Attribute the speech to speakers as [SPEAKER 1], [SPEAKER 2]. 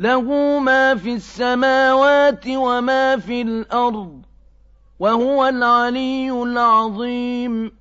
[SPEAKER 1] لَهُ مَا فِي السَّمَاوَاتِ وَمَا فِي الْأَرْضِ ۖ وَهُوَ الْعَلِيُّ الْعَظِيمُ.